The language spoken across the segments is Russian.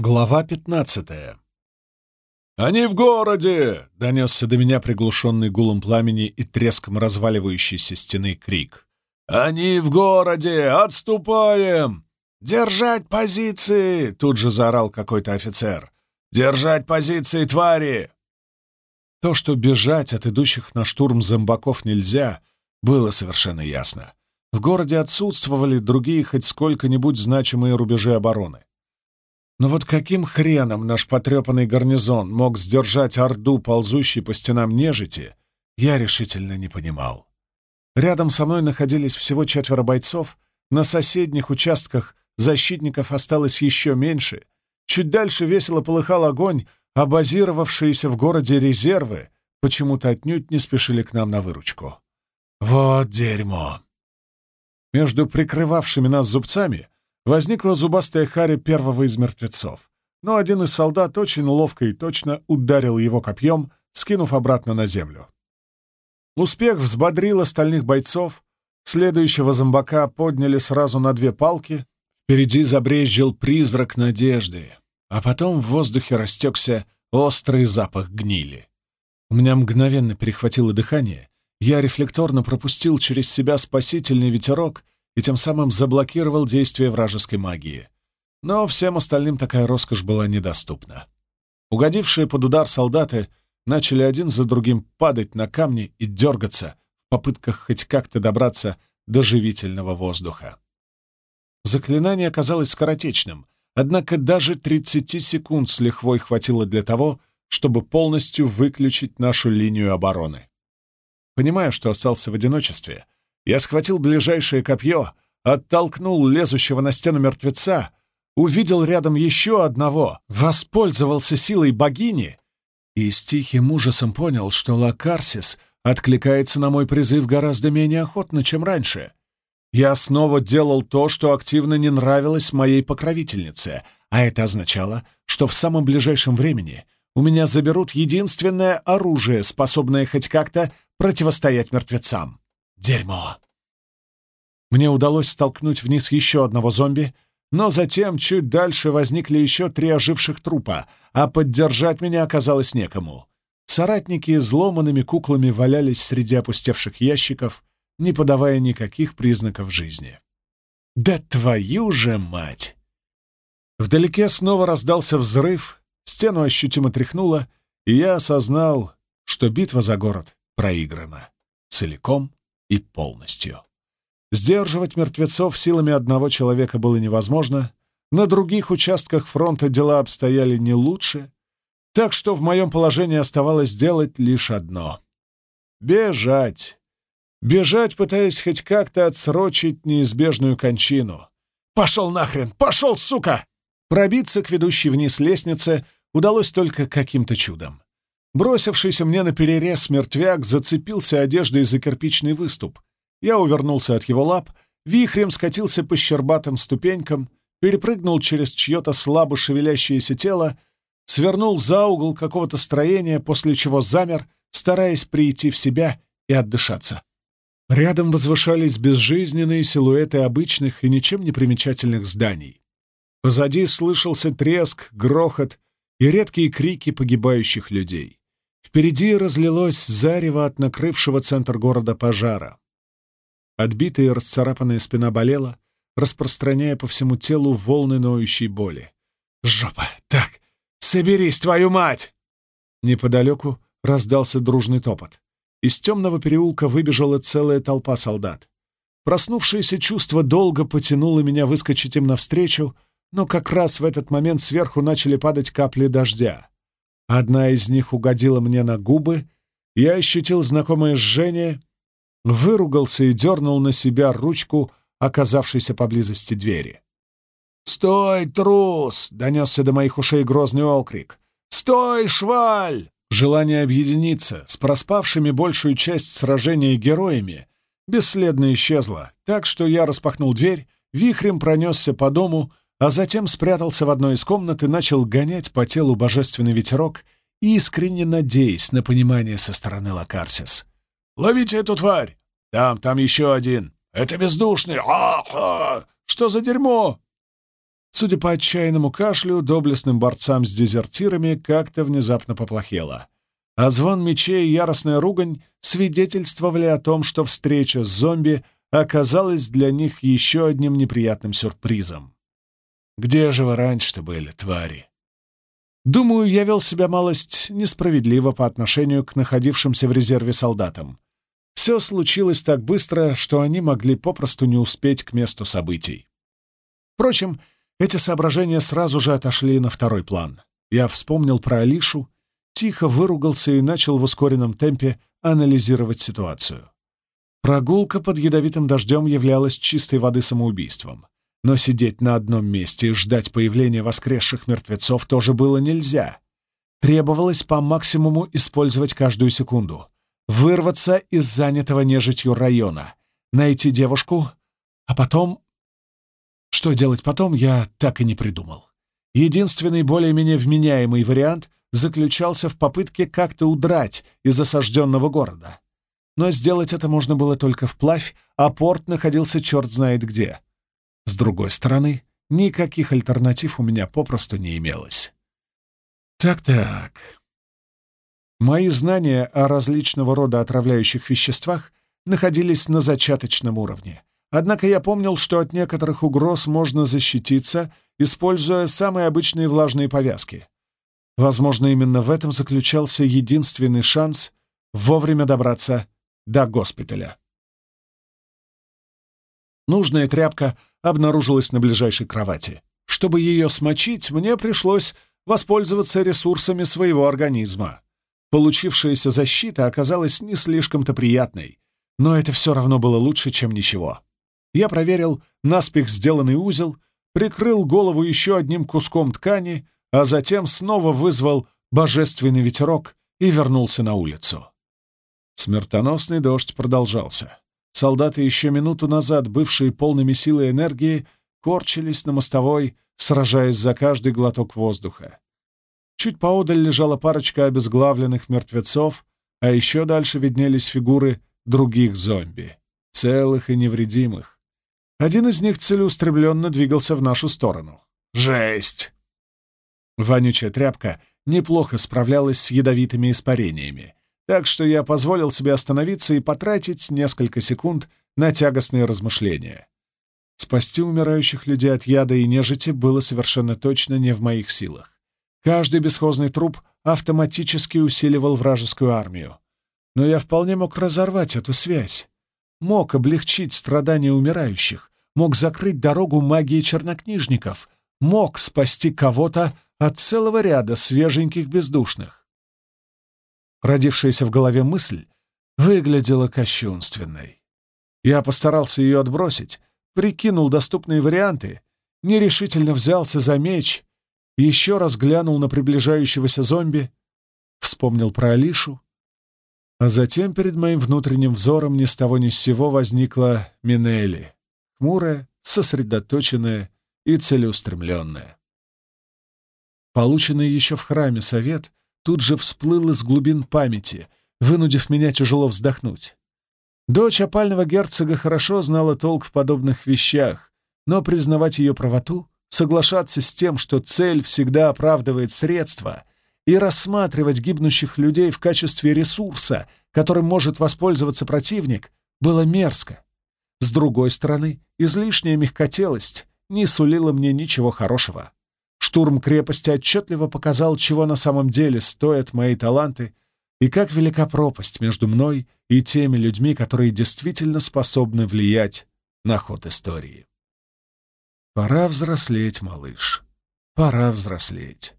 Глава пятнадцатая. «Они в городе!» — донесся до меня приглушенный гулом пламени и треском разваливающейся стены крик. «Они в городе! Отступаем!» «Держать позиции!» — тут же заорал какой-то офицер. «Держать позиции, твари!» То, что бежать от идущих на штурм зомбаков нельзя, было совершенно ясно. В городе отсутствовали другие хоть сколько-нибудь значимые рубежи обороны. Но вот каким хреном наш потрепанный гарнизон мог сдержать орду, ползущей по стенам нежити, я решительно не понимал. Рядом со мной находились всего четверо бойцов, на соседних участках защитников осталось еще меньше, чуть дальше весело полыхал огонь, а базировавшиеся в городе резервы почему-то отнюдь не спешили к нам на выручку. Вот дерьмо! Между прикрывавшими нас зубцами возникла зубастая харя первого из мертвецов, но один из солдат очень ловко и точно ударил его копьем, скинув обратно на землю. Успех взбодрил остальных бойцов, следующего зомбака подняли сразу на две палки, впереди забрезжил призрак надежды, а потом в воздухе растекся острый запах гнили. У меня мгновенно перехватило дыхание, я рефлекторно пропустил через себя спасительный ветерок — и тем самым заблокировал действие вражеской магии. Но всем остальным такая роскошь была недоступна. Угодившие под удар солдаты начали один за другим падать на камни и дергаться в попытках хоть как-то добраться до живительного воздуха. Заклинание оказалось скоротечным, однако даже 30 секунд с лихвой хватило для того, чтобы полностью выключить нашу линию обороны. Понимая, что остался в одиночестве, я схватил ближайшее копье, оттолкнул лезущего на стену мертвеца, увидел рядом еще одного, воспользовался силой богини и с тихим ужасом понял, что Лакарсис откликается на мой призыв гораздо менее охотно, чем раньше. Я снова делал то, что активно не нравилось моей покровительнице, а это означало, что в самом ближайшем времени у меня заберут единственное оружие, способное хоть как-то противостоять мертвецам. Дерьмо! Мне удалось столкнуть вниз еще одного зомби, но затем чуть дальше возникли еще три оживших трупа, а поддержать меня оказалось некому. Соратники взломанными куклами валялись среди опустевших ящиков, не подавая никаких признаков жизни. «Да твою же мать!» Вдалеке снова раздался взрыв, стену ощутимо тряхнуло, и я осознал, что битва за город проиграна целиком и полностью. Сдерживать мертвецов силами одного человека было невозможно, на других участках фронта дела обстояли не лучше, так что в моем положении оставалось делать лишь одно — бежать. Бежать, пытаясь хоть как-то отсрочить неизбежную кончину. «Пошел нахрен! Пошел, сука!» Пробиться к ведущей вниз лестнице удалось только каким-то чудом. Бросившийся мне на перерез мертвяк зацепился одеждой за кирпичный выступ. Я увернулся от его лап, вихрем скатился по щербатым ступенькам, перепрыгнул через чье-то слабо шевелящееся тело, свернул за угол какого-то строения, после чего замер, стараясь прийти в себя и отдышаться. Рядом возвышались безжизненные силуэты обычных и ничем не примечательных зданий. Позади слышался треск, грохот и редкие крики погибающих людей. Впереди разлилось зарево от накрывшего центр города пожара. Отбитая и расцарапанная спина болела, распространяя по всему телу волны ноющей боли. «Жопа! Так! Соберись, твою мать!» Неподалеку раздался дружный топот. Из темного переулка выбежала целая толпа солдат. Проснувшееся чувство долго потянуло меня выскочить им навстречу, но как раз в этот момент сверху начали падать капли дождя. Одна из них угодила мне на губы, я ощутил знакомое жжение, выругался и дернул на себя ручку, оказавшейся поблизости двери. «Стой, трус!» — донесся до моих ушей грозный окрик. «Стой, шваль!» Желание объединиться с проспавшими большую часть сражения героями бесследно исчезло, так что я распахнул дверь, вихрем пронесся по дому, а затем спрятался в одной из комнат и начал гонять по телу божественный ветерок, искренне надеясь на понимание со стороны Лакарсис. «Ловите эту тварь! Там, там еще один! Это бездушный! А -а -а! Что за дерьмо?» Судя по отчаянному кашлю, доблестным борцам с дезертирами как-то внезапно поплохело. А звон мечей и яростная ругань свидетельствовали о том, что встреча с зомби оказалась для них еще одним неприятным сюрпризом. «Где же вы раньше-то были, твари?» Думаю, я вел себя малость несправедливо по отношению к находившимся в резерве солдатам. Все случилось так быстро, что они могли попросту не успеть к месту событий. Впрочем, эти соображения сразу же отошли на второй план. Я вспомнил про Алишу, тихо выругался и начал в ускоренном темпе анализировать ситуацию. Прогулка под ядовитым дождем являлась чистой воды самоубийством. Но сидеть на одном месте и ждать появления воскресших мертвецов тоже было нельзя. Требовалось по максимуму использовать каждую секунду. Вырваться из занятого нежитью района, найти девушку, а потом что делать потом, я так и не придумал. Единственный более-менее вменяемый вариант заключался в попытке как-то удрать из осажденного города. Но сделать это можно было только вплавь, а порт находился черт знает где. С другой стороны, никаких альтернатив у меня попросту не имелось. Так-так. Мои знания о различного рода отравляющих веществах находились на зачаточном уровне, Однако я помнил, что от некоторых угроз можно защититься, используя самые обычные влажные повязки. Возможно, именно в этом заключался единственный шанс вовремя добраться до госпиталя. Нужная тряпка обнаружилась на ближайшей кровати. Чтобы ее смочить, мне пришлось воспользоваться ресурсами своего организма. Получившаяся защита оказалась не слишком-то приятной, но это все равно было лучше, чем ничего. Я проверил наспех сделанный узел, прикрыл голову еще одним куском ткани, а затем снова вызвал божественный ветерок и вернулся на улицу. Смертоносный дождь продолжался. Солдаты, еще минуту назад бывшие полными силы энергии, корчились на мостовой, сражаясь за каждый глоток воздуха. Чуть поодаль лежала парочка обезглавленных мертвецов, а еще дальше виднелись фигуры других зомби, целых и невредимых. Один из них целеустремленно двигался в нашу сторону. «Жесть!» Вонючая тряпка неплохо справлялась с ядовитыми испарениями, так что я позволил себе остановиться и потратить несколько секунд на тягостные размышления. Спасти умирающих людей от яда и нежити было совершенно точно не в моих силах. Каждый бесхозный труп автоматически усиливал вражескую армию. Но я вполне мог разорвать эту связь. Мог облегчить страдания умирающих, мог закрыть дорогу магии чернокнижников, мог спасти кого-то от целого ряда свеженьких бездушных. Родившаяся в голове мысль выглядела кощунственной. Я постарался ее отбросить, прикинул доступные варианты, нерешительно взялся за меч, еще раз глянул на приближающегося зомби, вспомнил про Алишу, а затем перед моим внутренним взором ни с того ни с сего возникла Минелли хмурая, сосредоточенная и целеустремленная. Полученный еще в храме совет тут же всплыл из глубин памяти, вынудив меня тяжело вздохнуть. Дочь опального герцога хорошо знала толк в подобных вещах, но признавать ее правоту, соглашаться с тем, что цель всегда оправдывает средства, и рассматривать гибнущих людей в качестве ресурса, которым может воспользоваться противник, было мерзко. С другой стороны, излишняя мягкотелость не сулила мне ничего хорошего. Штурм крепости отчетливо показал, чего на самом деле стоят мои таланты и как велика пропасть между мной и теми людьми, которые действительно способны влиять на ход истории. Пора взрослеть, малыш. Пора взрослеть.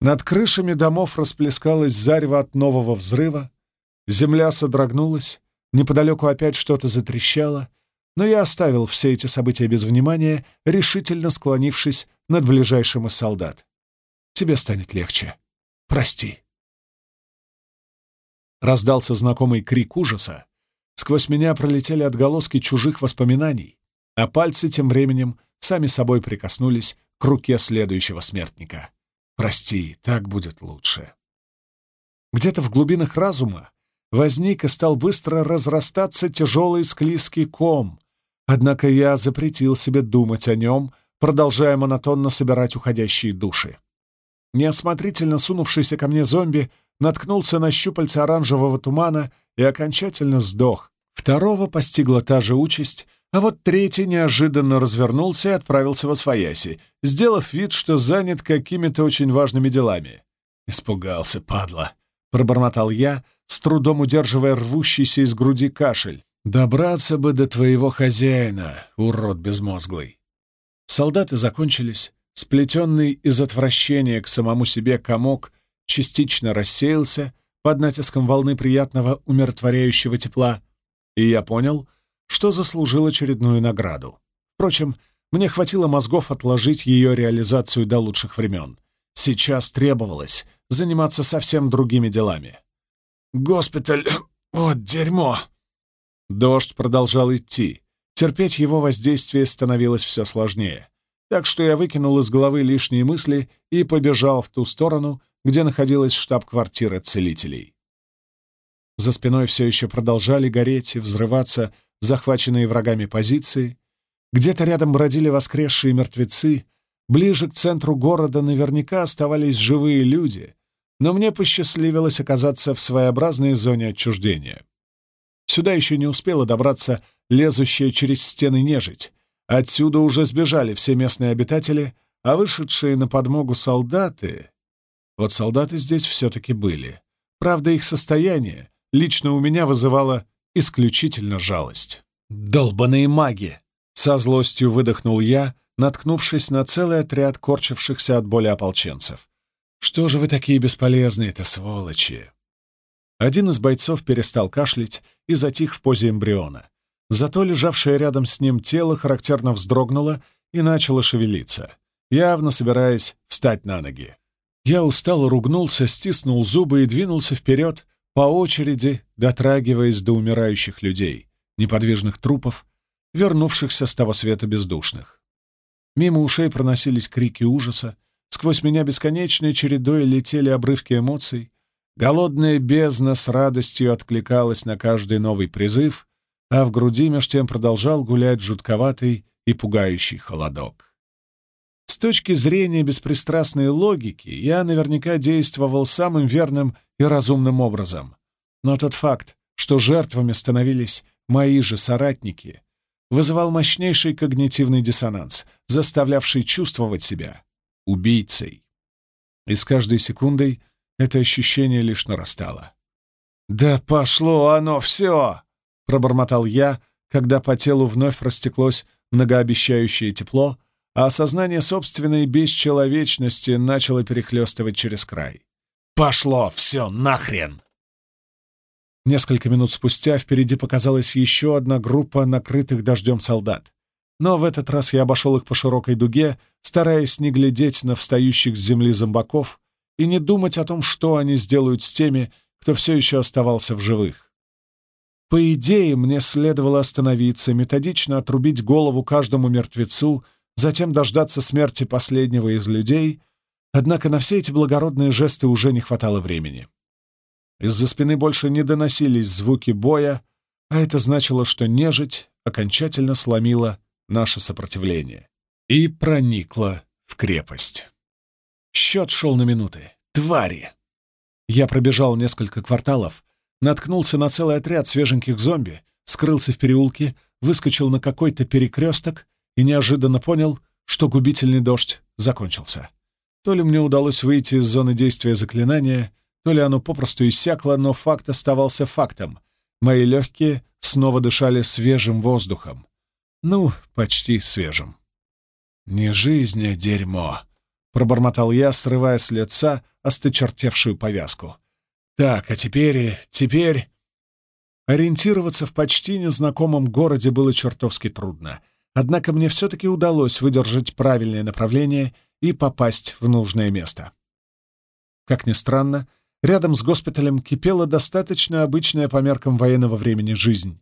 Над крышами домов расплескалось зарево от нового взрыва, земля содрогнулась, Неподалеку опять что-то затрещало, но я оставил все эти события без внимания, решительно склонившись над ближайшим из солдат. «Тебе станет легче. Прости». Раздался знакомый крик ужаса. Сквозь меня пролетели отголоски чужих воспоминаний, а пальцы тем временем сами собой прикоснулись к руке следующего смертника. «Прости, так будет лучше». Где-то в глубинах разума возник и стал быстро разрастаться тяжелый склизкий ком. Однако я запретил себе думать о нем, продолжая монотонно собирать уходящие души. Неосмотрительно сунувшийся ко мне зомби наткнулся на щупальца оранжевого тумана и окончательно сдох. Второго постигла та же участь, а вот третий неожиданно развернулся и отправился во свояси, сделав вид, что занят какими-то очень важными делами. «Испугался, падла!» — пробормотал я, с трудом удерживая рвущийся из груди кашель. «Добраться бы до твоего хозяина, урод безмозглый!» Солдаты закончились, сплетенный из отвращения к самому себе комок частично рассеялся под натиском волны приятного умиротворяющего тепла, и я понял, что заслужил очередную награду. Впрочем, мне хватило мозгов отложить ее реализацию до лучших времен. Сейчас требовалось заниматься совсем другими делами. «Госпиталь! Вот дерьмо!» Дождь продолжал идти. Терпеть его воздействие становилось все сложнее. Так что я выкинул из головы лишние мысли и побежал в ту сторону, где находилась штаб-квартира целителей. За спиной все еще продолжали гореть и взрываться захваченные врагами позиции. Где-то рядом бродили воскресшие мертвецы. Ближе к центру города наверняка оставались живые люди, но мне посчастливилось оказаться в своеобразной зоне отчуждения. Сюда еще не успела добраться лезущая через стены нежить. Отсюда уже сбежали все местные обитатели, а вышедшие на подмогу солдаты... Вот солдаты здесь все-таки были. Правда, их состояние лично у меня вызывало исключительно жалость. «Долбаные маги!» — со злостью выдохнул я, наткнувшись на целый отряд корчившихся от боли ополченцев. «Что же вы такие бесполезные-то, сволочи?» Один из бойцов перестал кашлять и затих в позе эмбриона. Зато лежавшее рядом с ним тело характерно вздрогнуло и начало шевелиться, явно собираясь встать на ноги. Я устало ругнулся, стиснул зубы и двинулся вперед, по очереди дотрагиваясь до умирающих людей, неподвижных трупов, вернувшихся с того света бездушных. Мимо ушей проносились крики ужаса, сквозь меня бесконечной чередой летели обрывки эмоций, голодная бездна с радостью откликалась на каждый новый призыв, а в груди меж тем продолжал гулять жутковатый и пугающий холодок. С точки зрения беспристрастной логики я наверняка действовал самым верным и разумным образом. Но тот факт, что жертвами становились мои же соратники, вызывал мощнейший когнитивный диссонанс, заставлявший чувствовать себя убийцей. И с каждой секундой это ощущение лишь нарастало. «Да пошло оно все!» — пробормотал я, когда по телу вновь растеклось многообещающее тепло, а осознание собственной бесчеловечности начало перехлестывать через край. «Пошло все нахрен!» Несколько минут спустя впереди показалась еще одна группа накрытых дождем солдат. Но в этот раз я обошел их по широкой дуге, стараясь не глядеть на встающих с земли зомбаков и не думать о том, что они сделают с теми, кто все еще оставался в живых. По идее, мне следовало остановиться, методично отрубить голову каждому мертвецу затем дождаться смерти последнего из людей, однако на все эти благородные жесты уже не хватало времени. Из-за спины больше не доносились звуки боя, а это значило, что нежить окончательно сломила наше сопротивление и проникла в крепость. Счет шел на минуты. Твари! Я пробежал несколько кварталов, наткнулся на целый отряд свеженьких зомби, скрылся в переулке, выскочил на какой-то перекресток и неожиданно понял, что губительный дождь закончился. То ли мне удалось выйти из зоны действия заклинания, то ли оно попросту иссякло, но факт оставался фактом. Мои легкие снова дышали свежим воздухом. Ну, почти свежим. «Не жизнь, а дерьмо!» — пробормотал я, срывая с лица осточертевшую повязку. «Так, а теперь... теперь...» Ориентироваться в почти незнакомом городе было чертовски трудно — Однако мне все-таки удалось выдержать правильное направление и попасть в нужное место. Как ни странно, рядом с госпиталем кипела достаточно обычная по меркам военного времени жизнь.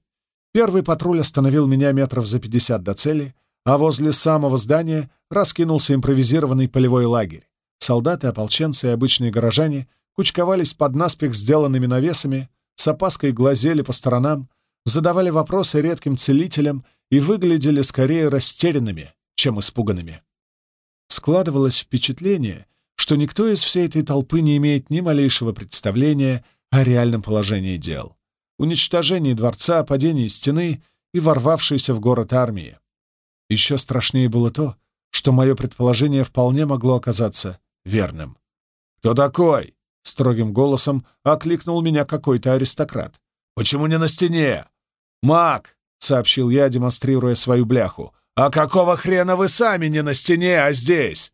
Первый патруль остановил меня метров за пятьдесят до цели, а возле самого здания раскинулся импровизированный полевой лагерь. Солдаты, ополченцы и обычные горожане кучковались под наспех сделанными навесами, с опаской глазели по сторонам, задавали вопросы редким целителям и выглядели скорее растерянными, чем испуганными. Складывалось впечатление, что никто из всей этой толпы не имеет ни малейшего представления о реальном положении дел. Уничтожении дворца, падении стены и ворвавшейся в город армии. Еще страшнее было то, что мое предположение вполне могло оказаться верным. «Кто такой?» — строгим голосом окликнул меня какой-то аристократ. «Почему не на стене?» «Маг!» — сообщил я, демонстрируя свою бляху. «А какого хрена вы сами не на стене, а здесь?»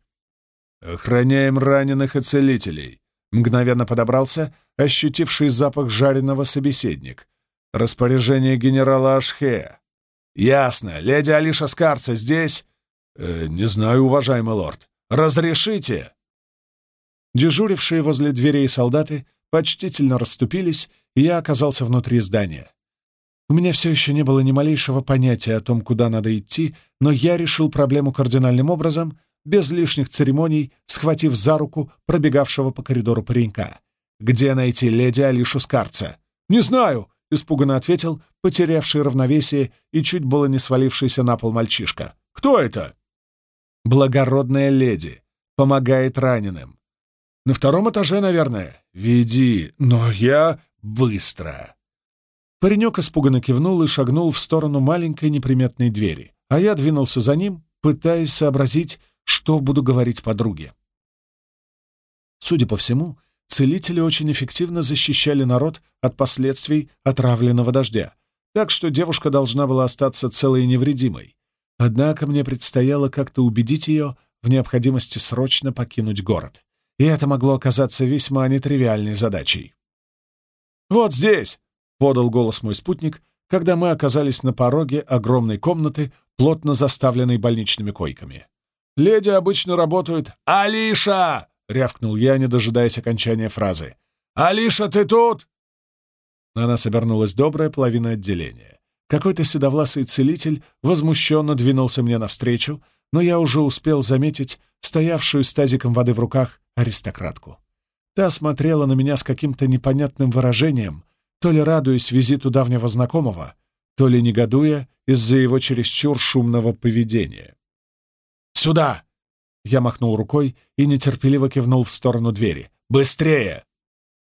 «Охраняем раненых и целителей», — мгновенно подобрался, ощутивший запах жареного собеседник. «Распоряжение генерала Ашхе». «Ясно. Леди Алиша Скарца здесь?» э, «Не знаю, уважаемый лорд. Разрешите?» Дежурившие возле дверей солдаты почтительно расступились, и я оказался внутри здания. У меня все еще не было ни малейшего понятия о том, куда надо идти, но я решил проблему кардинальным образом, без лишних церемоний, схватив за руку пробегавшего по коридору паренька. «Где найти леди Алишу Скарца?» «Не знаю», — испуганно ответил, потерявший равновесие и чуть было не свалившийся на пол мальчишка. «Кто это?» «Благородная леди. Помогает раненым. На втором этаже, наверное. Веди, но я быстро. Паренек испуганно кивнул и шагнул в сторону маленькой неприметной двери, а я двинулся за ним, пытаясь сообразить, что буду говорить подруге. Судя по всему, целители очень эффективно защищали народ от последствий отравленного дождя, так что девушка должна была остаться целой и невредимой. Однако мне предстояло как-то убедить ее в необходимости срочно покинуть город и это могло оказаться весьма нетривиальной задачей. «Вот здесь!» — подал голос мой спутник, когда мы оказались на пороге огромной комнаты, плотно заставленной больничными койками. «Леди обычно работают...» «Алиша!» — рявкнул я, не дожидаясь окончания фразы. «Алиша, ты тут?» На нас обернулась добрая половина отделения. Какой-то седовласый целитель возмущенно двинулся мне навстречу, но я уже успел заметить стоявшую с тазиком воды в руках аристократку. Та смотрела на меня с каким-то непонятным выражением, то ли радуясь визиту давнего знакомого, то ли негодуя из-за его чересчур шумного поведения. «Сюда!» Я махнул рукой и нетерпеливо кивнул в сторону двери. «Быстрее!»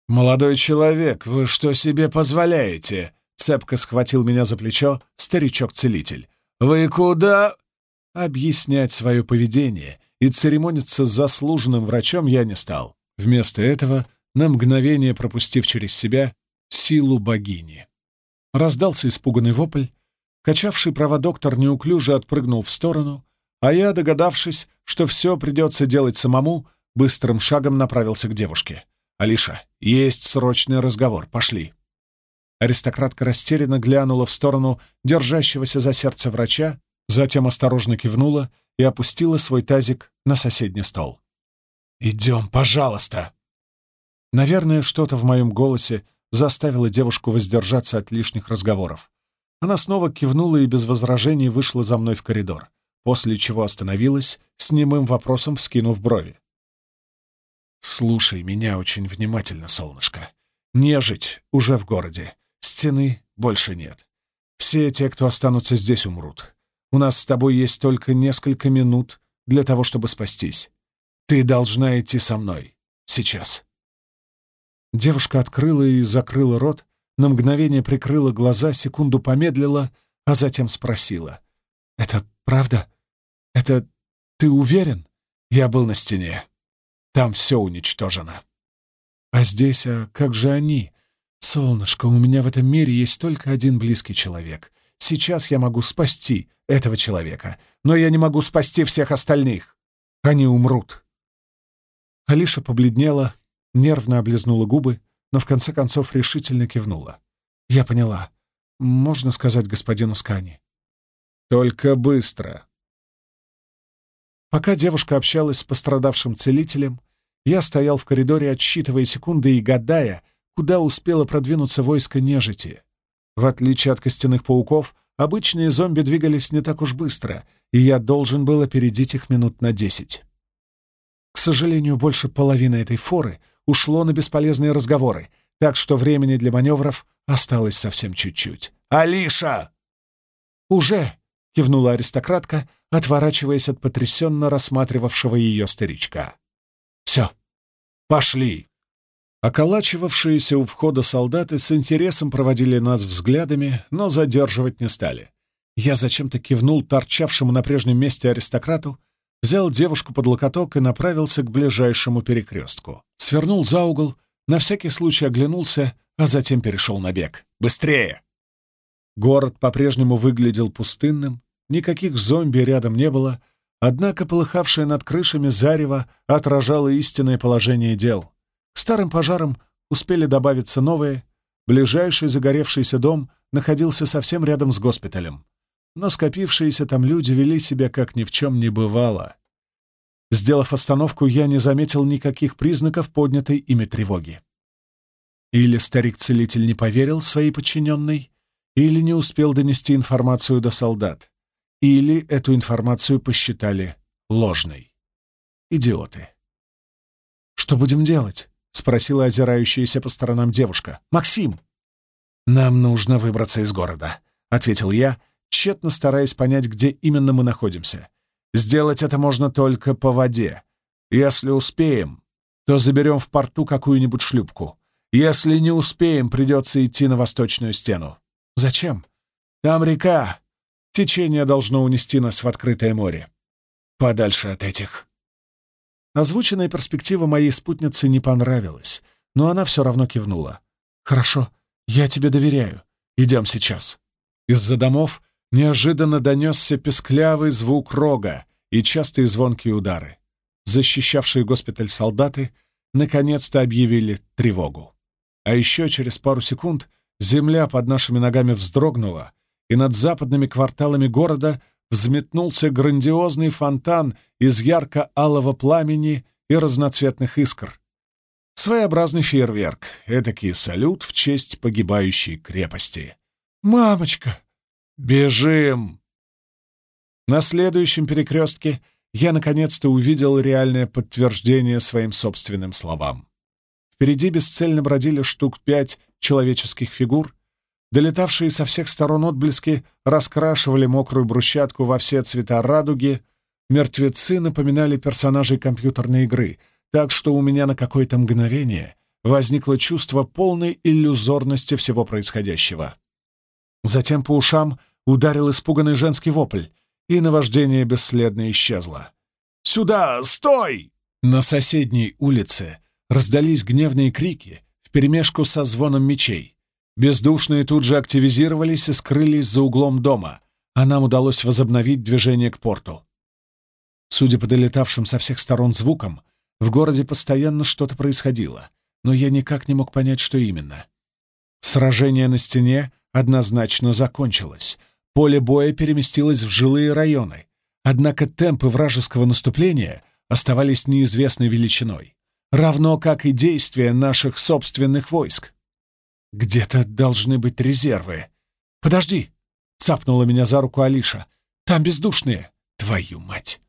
«Молодой человек, вы что себе позволяете?» Цепко схватил меня за плечо старичок-целитель. «Вы куда?» Объяснять свое поведение и церемониться с заслуженным врачом я не стал. Вместо этого, на мгновение пропустив через себя силу богини. Раздался испуганный вопль, качавший права доктор неуклюже отпрыгнул в сторону, а я, догадавшись, что все придется делать самому, быстрым шагом направился к девушке. «Алиша, есть срочный разговор, пошли». Аристократка растерянно глянула в сторону держащегося за сердце врача, затем осторожно кивнула и опустила свой тазик на соседний стол. «Идем, пожалуйста!» Наверное, что-то в моем голосе заставило девушку воздержаться от лишних разговоров. Она снова кивнула и без возражений вышла за мной в коридор, после чего остановилась с немым вопросом, вскинув брови. «Слушай меня очень внимательно, солнышко. Нежить уже в городе. Стены больше нет. Все те, кто останутся здесь, умрут. У нас с тобой есть только несколько минут для того, чтобы спастись. Ты должна идти со мной. Сейчас». Девушка открыла и закрыла рот, на мгновение прикрыла глаза, секунду помедлила, а затем спросила. «Это правда? Это ты уверен?» Я был на стене. Там все уничтожено. А здесь, а как же они? Солнышко, у меня в этом мире есть только один близкий человек. Сейчас я могу спасти этого человека, но я не могу спасти всех остальных. Они умрут. Алиша побледнела, нервно облизнула губы, но в конце концов решительно кивнула. Я поняла. Можно сказать господину Скани. Только быстро. Пока девушка общалась с пострадавшим целителем, я стоял в коридоре, отсчитывая секунды и гадая, куда успело продвинуться войско нежити. В отличие от костяных пауков, обычные зомби двигались не так уж быстро, и я должен был опередить их минут на десять. К сожалению, больше половины этой форы ушло на бесполезные разговоры, так что времени для маневров осталось совсем чуть-чуть. «Алиша!» «Уже!» — кивнула аристократка, отворачиваясь от потрясенно рассматривавшего ее старичка. «Все, пошли!» Околачивавшиеся у входа солдаты с интересом проводили нас взглядами, но задерживать не стали. Я зачем-то кивнул торчавшему на прежнем месте аристократу, взял девушку под локоток и направился к ближайшему перекрестку. Свернул за угол, на всякий случай оглянулся, а затем перешел на бег. «Быстрее!» Город по-прежнему выглядел пустынным, никаких зомби рядом не было, однако полыхавшее над крышами зарево отражало истинное положение дел. К старым пожарам успели добавиться новые. Ближайший загоревшийся дом находился совсем рядом с госпиталем. Но скопившиеся там люди вели себя, как ни в чем не бывало. Сделав остановку, я не заметил никаких признаков поднятой ими тревоги. Или старик-целитель не поверил своей подчиненной, или не успел донести информацию до солдат, или эту информацию посчитали ложной. Идиоты. «Что будем делать?» — спросила озирающаяся по сторонам девушка. «Максим!» «Нам нужно выбраться из города», — ответил я, тщетно стараясь понять, где именно мы находимся. «Сделать это можно только по воде. Если успеем, то заберем в порту какую-нибудь шлюпку. Если не успеем, придется идти на восточную стену». «Зачем?» «Там река. Течение должно унести нас в открытое море. Подальше от этих». Озвученная перспектива моей спутницы не понравилась, но она все равно кивнула. «Хорошо, я тебе доверяю. Идем сейчас». Из-за домов неожиданно донесся песклявый звук рога и частые звонкие удары. Защищавшие госпиталь солдаты наконец-то объявили тревогу. А еще через пару секунд земля под нашими ногами вздрогнула, и над западными кварталами города взметнулся грандиозный фонтан из ярко-алого пламени и разноцветных искр. Своеобразный фейерверк, этакий салют в честь погибающей крепости. «Мамочка! Бежим!» На следующем перекрестке я наконец-то увидел реальное подтверждение своим собственным словам. Впереди бесцельно бродили штук пять человеческих фигур, Долетавшие со всех сторон отблески раскрашивали мокрую брусчатку во все цвета радуги. Мертвецы напоминали персонажей компьютерной игры, так что у меня на какое-то мгновение возникло чувство полной иллюзорности всего происходящего. Затем по ушам ударил испуганный женский вопль, и наваждение бесследно исчезло. «Сюда! Стой!» На соседней улице раздались гневные крики вперемешку со звоном мечей. Бездушные тут же активизировались и скрылись за углом дома, а нам удалось возобновить движение к порту. Судя по долетавшим со всех сторон звукам, в городе постоянно что-то происходило, но я никак не мог понять, что именно. Сражение на стене однозначно закончилось. Поле боя переместилось в жилые районы, однако темпы вражеского наступления оставались неизвестной величиной, равно как и действия наших собственных войск. «Где-то должны быть резервы». «Подожди!» — цапнула меня за руку Алиша. «Там бездушные! Твою мать!»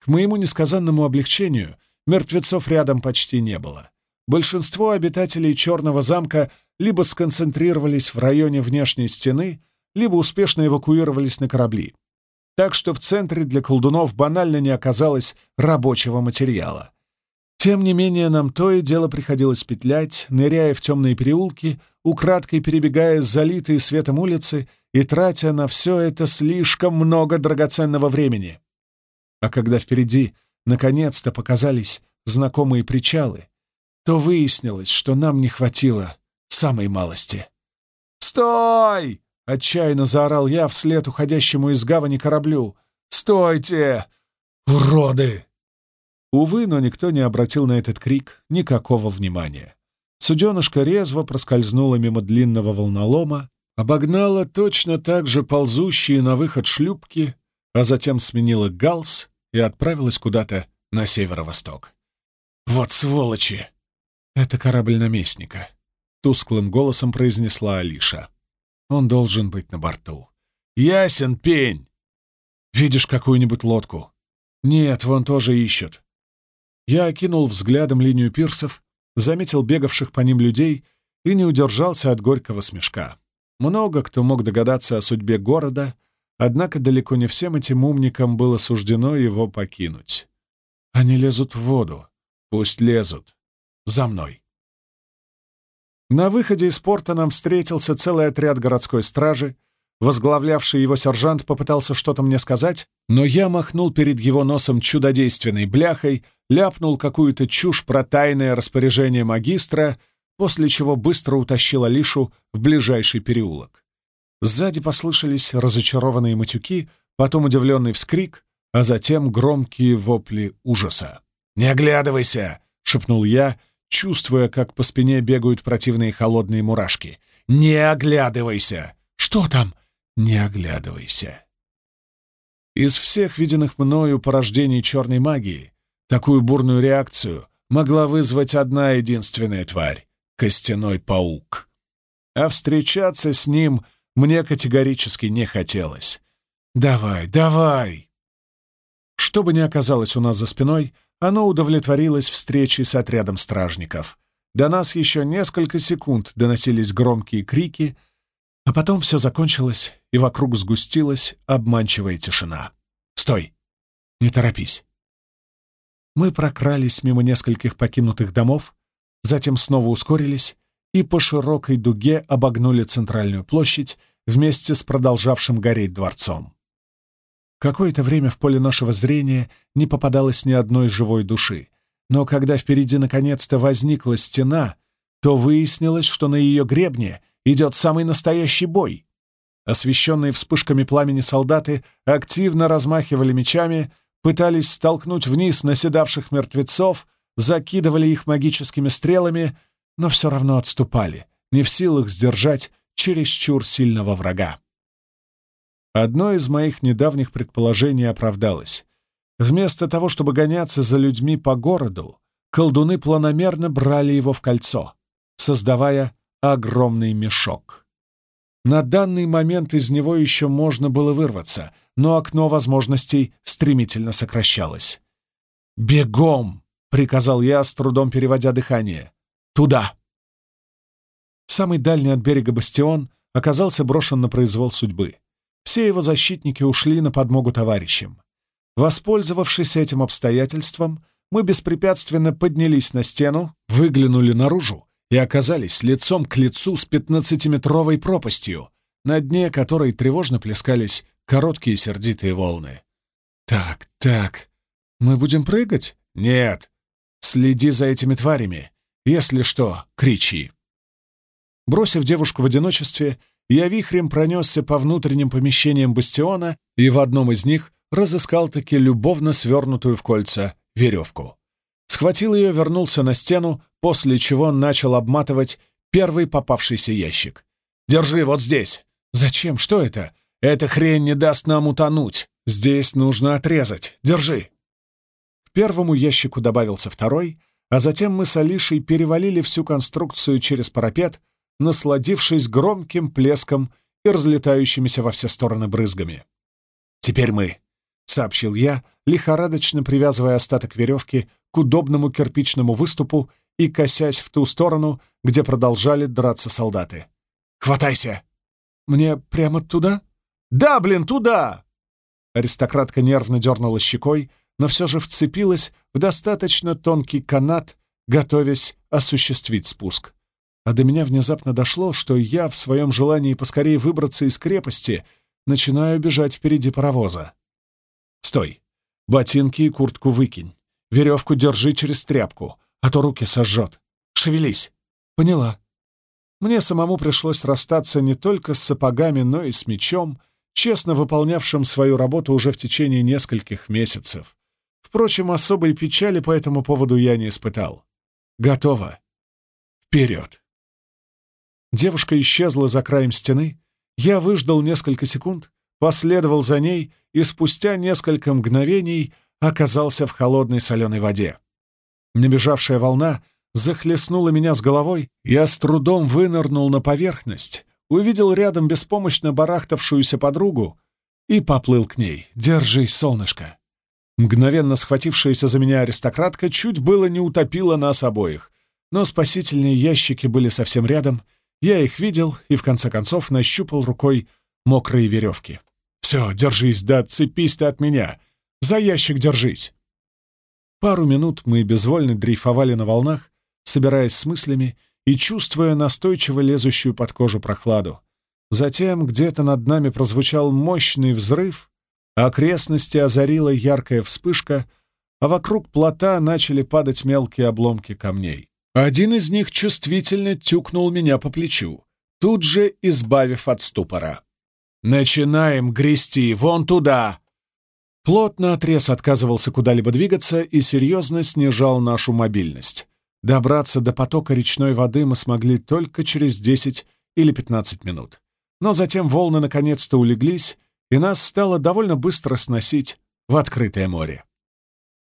К моему несказанному облегчению мертвецов рядом почти не было. Большинство обитателей Черного замка либо сконцентрировались в районе внешней стены, либо успешно эвакуировались на корабли. Так что в центре для колдунов банально не оказалось рабочего материала. Тем не менее, нам то и дело приходилось петлять, ныряя в темные переулки, украдкой перебегая залитые светом улицы и тратя на все это слишком много драгоценного времени. А когда впереди наконец-то показались знакомые причалы, то выяснилось, что нам не хватило самой малости. «Стой!» — отчаянно заорал я вслед уходящему из гавани кораблю. «Стойте! Уроды!» Увы, но никто не обратил на этот крик никакого внимания. Суденышко резво проскользнуло мимо длинного волнолома, обогнала точно так же ползущие на выход шлюпки, а затем сменила галс и отправилась куда-то на северо-восток. «Вот сволочи!» «Это корабль наместника», — тусклым голосом произнесла Алиша. «Он должен быть на борту». «Ясен пень!» «Видишь какую-нибудь лодку?» «Нет, вон тоже ищут. Я окинул взглядом линию пирсов, заметил бегавших по ним людей и не удержался от горького смешка. Много кто мог догадаться о судьбе города, Однако далеко не всем этим умникам было суждено его покинуть. Они лезут в воду. Пусть лезут. За мной. На выходе из порта нам встретился целый отряд городской стражи. Возглавлявший его сержант попытался что-то мне сказать, но я махнул перед его носом чудодейственной бляхой, ляпнул какую-то чушь про тайное распоряжение магистра, после чего быстро утащил Алишу в ближайший переулок. Сзади послышались разочарованные матюки, потом удивленный вскрик, а затем громкие вопли ужаса. «Не оглядывайся!» — шепнул я, чувствуя, как по спине бегают противные холодные мурашки. «Не оглядывайся!» «Что там?» «Не оглядывайся!» Из всех виденных мною порождений черной магии такую бурную реакцию могла вызвать одна единственная тварь — костяной паук. А встречаться с ним — мне категорически не хотелось. «Давай, давай!» Что бы ни оказалось у нас за спиной, оно удовлетворилось встречей с отрядом стражников. До нас еще несколько секунд доносились громкие крики, а потом все закончилось, и вокруг сгустилась обманчивая тишина. «Стой! Не торопись!» Мы прокрались мимо нескольких покинутых домов, затем снова ускорились и по широкой дуге обогнули центральную площадь вместе с продолжавшим гореть дворцом. Какое-то время в поле нашего зрения не попадалось ни одной живой души, но когда впереди наконец-то возникла стена, то выяснилось, что на ее гребне идет самый настоящий бой. Освещенные вспышками пламени солдаты активно размахивали мечами, пытались столкнуть вниз наседавших мертвецов, закидывали их магическими стрелами — но все равно отступали, не в силах сдержать чересчур сильного врага. Одно из моих недавних предположений оправдалось. Вместо того, чтобы гоняться за людьми по городу, колдуны планомерно брали его в кольцо, создавая огромный мешок. На данный момент из него еще можно было вырваться, но окно возможностей стремительно сокращалось. «Бегом!» — приказал я, с трудом переводя дыхание. Туда!» Самый дальний от берега бастион оказался брошен на произвол судьбы. Все его защитники ушли на подмогу товарищам. Воспользовавшись этим обстоятельством, мы беспрепятственно поднялись на стену, выглянули наружу и оказались лицом к лицу с пятнадцатиметровой пропастью, на дне которой тревожно плескались короткие сердитые волны. «Так, так, мы будем прыгать?» «Нет. Следи за этими тварями. Если что, кричи!» Бросив девушку в одиночестве, я вихрем пронесся по внутренним помещениям бастиона и в одном из них разыскал-таки любовно свернутую в кольца веревку. Схватил ее, вернулся на стену, после чего начал обматывать первый попавшийся ящик. «Держи вот здесь!» «Зачем? Что это?» «Эта хрень не даст нам утонуть! Здесь нужно отрезать! Держи!» К первому ящику добавился второй — а затем мы с Алишей перевалили всю конструкцию через парапет, насладившись громким плеском и разлетающимися во все стороны брызгами. «Теперь мы», — сообщил я, лихорадочно привязывая остаток веревки к удобному кирпичному выступу и косясь в ту сторону, где продолжали драться солдаты. «Хватайся!» «Мне прямо туда?» «Да, блин, туда!» Аристократка нервно дернула щекой, но все же вцепилась в достаточно тонкий канат, готовясь осуществить спуск. А до меня внезапно дошло, что я в своем желании поскорее выбраться из крепости начинаю бежать впереди паровоза. «Стой! Ботинки и куртку выкинь. Веревку держи через тряпку, а то руки сожжет. Шевелись!» «Поняла». Мне самому пришлось расстаться не только с сапогами, но и с мечом, честно выполнявшим свою работу уже в течение нескольких месяцев. Впрочем, особой печали по этому поводу я не испытал. Готово. Вперед. Девушка исчезла за краем стены. Я выждал несколько секунд, последовал за ней и спустя несколько мгновений оказался в холодной соленой воде. Набежавшая волна захлестнула меня с головой, я с трудом вынырнул на поверхность, увидел рядом беспомощно барахтавшуюся подругу и поплыл к ней. «Держись, солнышко!» Мгновенно схватившаяся за меня аристократка чуть было не утопила нас обоих, но спасительные ящики были совсем рядом, я их видел и, в конце концов, нащупал рукой мокрые веревки. Все, держись, да отцепись ты от меня. За ящик держись. Пару минут мы безвольно дрейфовали на волнах, собираясь с мыслями и чувствуя настойчиво лезущую под кожу прохладу. Затем где-то над нами прозвучал мощный взрыв, а окрестности озарила яркая вспышка, а вокруг плота начали падать мелкие обломки камней. Один из них чувствительно тюкнул меня по плечу, тут же избавив от ступора. «Начинаем грести вон туда!» Плот наотрез отказывался куда-либо двигаться и серьезно снижал нашу мобильность. Добраться до потока речной воды мы смогли только через 10 или 15 минут. Но затем волны наконец-то улеглись, и нас стало довольно быстро сносить в открытое море.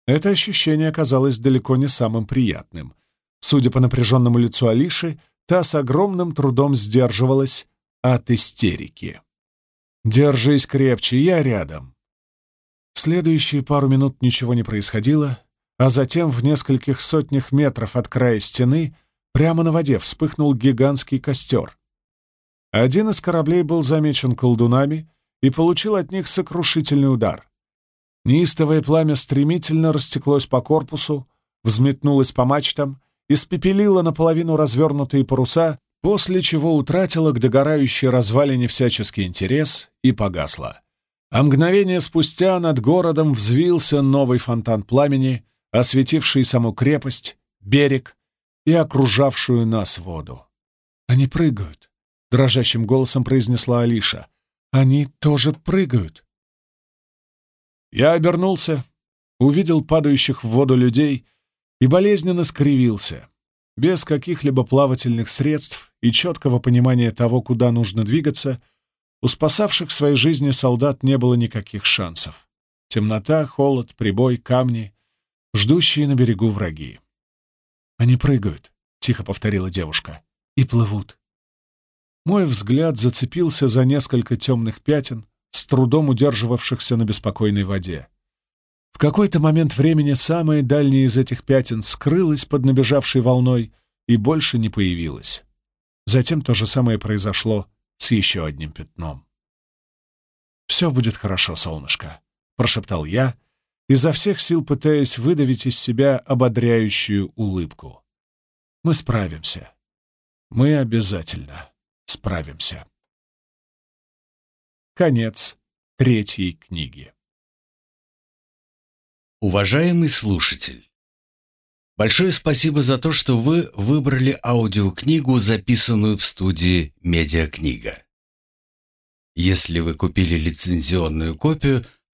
Это ощущение оказалось далеко не самым приятным. Судя по напряженному лицу Алиши, та с огромным трудом сдерживалась от истерики. «Держись крепче, я рядом». Следующие пару минут ничего не происходило, а затем в нескольких сотнях метров от края стены прямо на воде вспыхнул гигантский костер. Один из кораблей был замечен колдунами и получил от них сокрушительный удар. Неистовое пламя стремительно растеклось по корпусу, взметнулось по мачтам, испепелило наполовину развернутые паруса после чего утратила к догорающей развалине всяческий интерес и погасла. А мгновение спустя над городом взвился новый фонтан пламени, осветивший саму крепость, берег и окружавшую нас воду. «Они прыгают», — дрожащим голосом произнесла Алиша. «Они тоже прыгают». Я обернулся, увидел падающих в воду людей и болезненно скривился. Без каких-либо плавательных средств и четкого понимания того, куда нужно двигаться, у спасавших своей жизни солдат не было никаких шансов. Темнота, холод, прибой, камни, ждущие на берегу враги. «Они прыгают», — тихо повторила девушка, — «и плывут». Мой взгляд зацепился за несколько темных пятен, с трудом удерживавшихся на беспокойной воде. В какой-то момент времени самое дальнее из этих пятен скрылось под набежавшей волной и больше не появилось. Затем то же самое произошло с еще одним пятном. «Все будет хорошо, солнышко», — прошептал я, изо всех сил пытаясь выдавить из себя ободряющую улыбку. «Мы справимся. Мы обязательно справимся». Конец третьей книги. Уважаемый слушатель, большое спасибо за то, что вы выбрали аудиокнигу, записанную в студии «Медиакнига». Если вы купили лицензионную копию,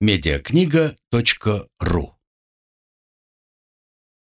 медиакнига.ру